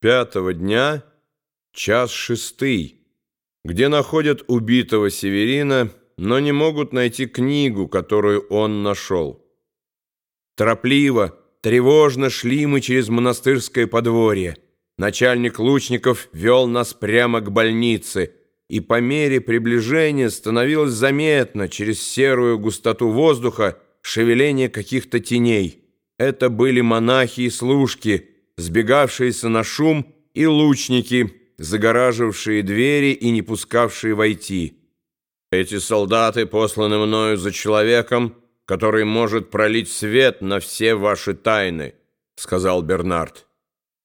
пятого дня, час шестый, где находят убитого Северина, но не могут найти книгу, которую он нашел. Торопливо, тревожно шли мы через монастырское подворье. Начальник лучников вел нас прямо к больнице, и по мере приближения становилось заметно через серую густоту воздуха шевеление каких-то теней. Это были монахи и служки, сбегавшиеся на шум, и лучники, загораживавшие двери и не пускавшие войти. Эти солдаты посланы мною за человеком, который может пролить свет на все ваши тайны, сказал Бернард.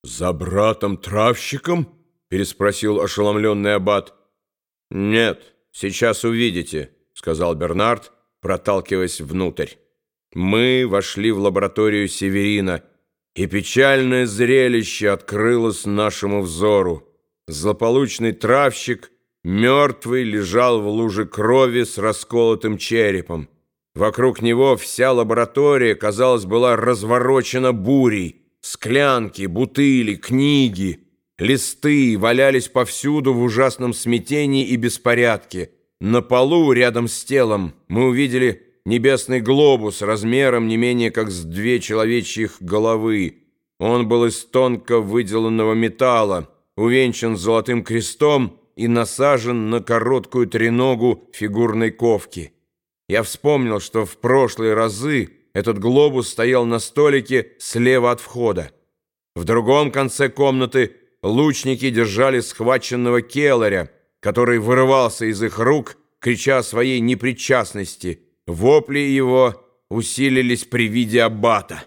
За братом-травщиком? переспросил ошеломленный аббат. Нет, сейчас увидите, сказал Бернард, проталкиваясь внутрь. Мы вошли в лабораторию Северина, и печальное зрелище открылось нашему взору. Злополучный травщик, мертвый, лежал в луже крови с расколотым черепом. Вокруг него вся лаборатория, казалось, была разворочена бурей. Склянки, бутыли, книги, листы валялись повсюду в ужасном смятении и беспорядке. На полу, рядом с телом, мы увидели небесный глобус размером не менее как с две человечьих головы. Он был из тонко выделанного металла, увенчан золотым крестом и насажен на короткую треногу фигурной ковки. Я вспомнил, что в прошлые разы этот глобус стоял на столике слева от входа. В другом конце комнаты лучники держали схваченного келлеря, который вырывался из их рук, крича о своей непричастности – Вопли его усилились при виде аббата.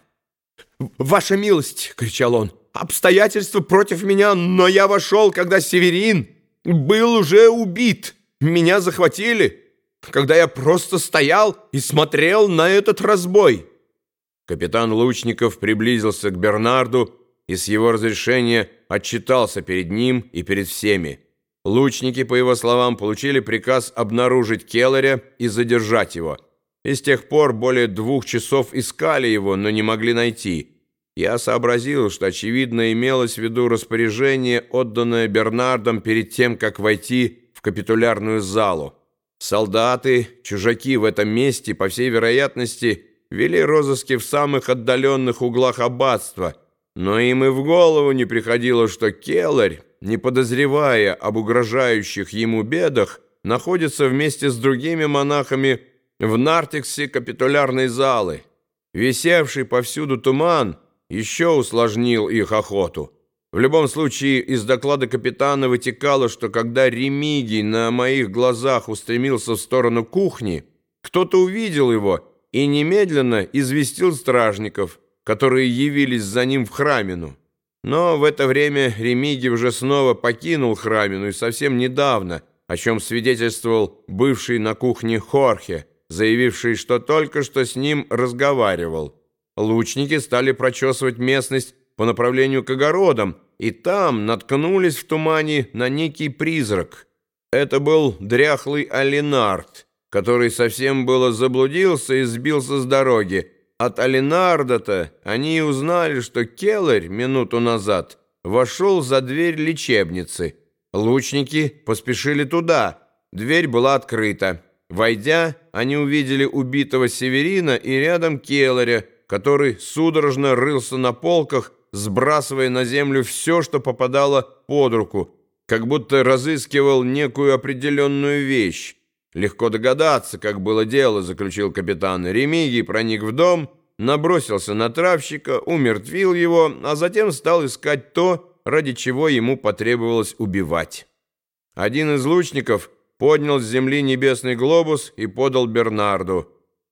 «Ваша милость!» — кричал он. «Обстоятельства против меня, но я вошел, когда Северин был уже убит. Меня захватили, когда я просто стоял и смотрел на этот разбой». Капитан Лучников приблизился к Бернарду и с его разрешения отчитался перед ним и перед всеми. Лучники, по его словам, получили приказ обнаружить Келлеря и задержать его – и с тех пор более двух часов искали его, но не могли найти. Я сообразил, что, очевидно, имелось в виду распоряжение, отданное Бернардом перед тем, как войти в капитулярную залу. Солдаты, чужаки в этом месте, по всей вероятности, вели розыски в самых отдаленных углах аббатства, но им и в голову не приходило, что Келларь, не подозревая об угрожающих ему бедах, находится вместе с другими монахами в нартексе капитулярной залы. Висевший повсюду туман еще усложнил их охоту. В любом случае, из доклада капитана вытекало, что когда Ремигий на моих глазах устремился в сторону кухни, кто-то увидел его и немедленно известил стражников, которые явились за ним в храмину. Но в это время Ремигий уже снова покинул храмину и совсем недавно, о чем свидетельствовал бывший на кухне Хорхе, заявивший, что только что с ним разговаривал. Лучники стали прочесывать местность по направлению к огородам, и там наткнулись в тумане на некий призрак. Это был дряхлый Алинард, который совсем было заблудился и сбился с дороги. От Алинарда-то они узнали, что Келлер минуту назад вошел за дверь лечебницы. Лучники поспешили туда. Дверь была открыта. Войдя, они увидели убитого Северина и рядом Келлеря, который судорожно рылся на полках, сбрасывая на землю все, что попадало под руку, как будто разыскивал некую определенную вещь. «Легко догадаться, как было дело», — заключил капитан. Ремигий проник в дом, набросился на травщика, умертвил его, а затем стал искать то, ради чего ему потребовалось убивать. Один из лучников — поднял с земли небесный глобус и подал Бернарду.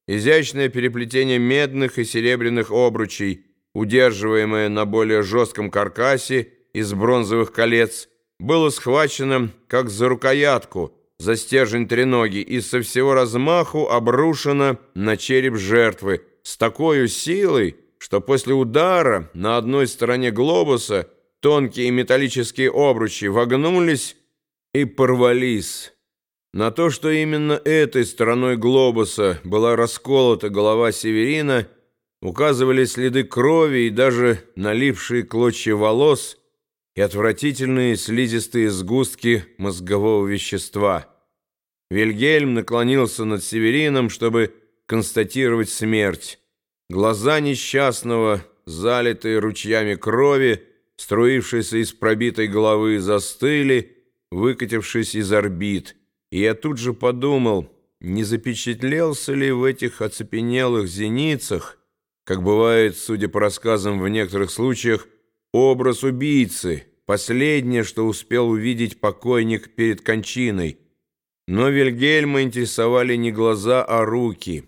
Изящное переплетение медных и серебряных обручей, удерживаемое на более жестком каркасе из бронзовых колец, было схвачено, как за рукоятку, за стержень треноги и со всего размаху обрушено на череп жертвы с такой силой, что после удара на одной стороне глобуса тонкие металлические обручи вогнулись и порвались. На то, что именно этой стороной глобуса была расколота голова Северина, указывали следы крови и даже налипшие клочья волос, и отвратительные слизистые сгустки мозгового вещества. Вильгельм наклонился над Северином, чтобы констатировать смерть. Глаза несчастного, залитые ручьями крови, струившиеся из пробитой головы, застыли, выкатившись из орбит. И я тут же подумал, не запечатлелся ли в этих оцепенелых зеницах, как бывает, судя по рассказам в некоторых случаях, образ убийцы, последнее, что успел увидеть покойник перед кончиной. Но Вильгельма интересовали не глаза, а руки.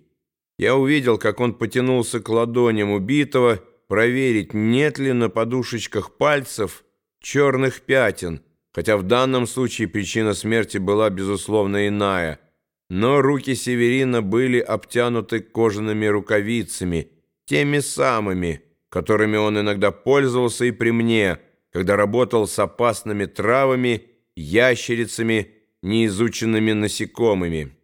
Я увидел, как он потянулся к ладоням убитого, проверить, нет ли на подушечках пальцев черных пятен, хотя в данном случае причина смерти была, безусловно, иная. Но руки Северина были обтянуты кожаными рукавицами, теми самыми, которыми он иногда пользовался и при мне, когда работал с опасными травами, ящерицами, неизученными насекомыми.